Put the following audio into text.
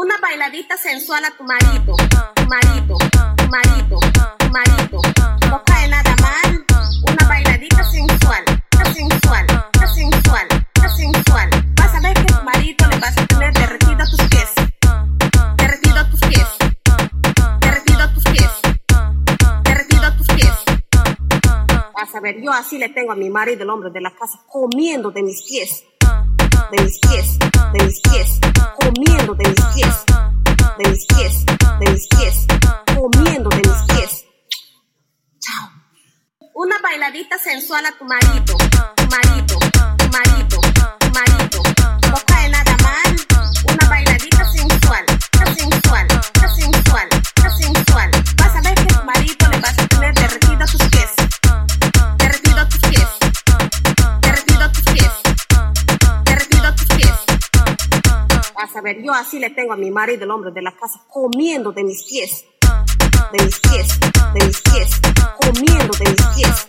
Una bailadita sensual a tu marido, tu marido, tu marido, tu marido. No cae nada mal. Una bailadita sensual, sensual, sensual, sensual. Vas a ver que tu marido le vas a tener derretido tus pies. Derretido tus pies. Derretido tus pies. Derretido tus pies. Vas a ver, yo así le tengo a mi marido, el hombre de la casa, comiendo de mis pies de mis pies, de mis pies, de mis pies, de mis pies, comiendo de mis pies. Chao. Una bailadita sensual a tu marido, saber, yo así le tengo a mi marido, el hombre de la casa, comiendo de mis pies, ah, ah, de mis pies, de mis pies, ah, comiendo de mis pies.